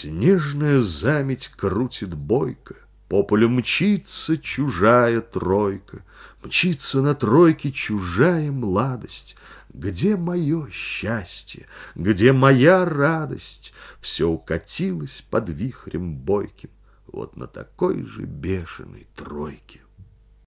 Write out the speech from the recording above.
Снежная заметь крутит бойко, По полю мчится чужая тройка, Мчится на тройке чужая младость. Где мое счастье, где моя радость? Все укатилось под вихрем бойким, Вот на такой же бешеной тройке.